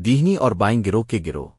دیہنی اور بائیں گروہ کے گروہ۔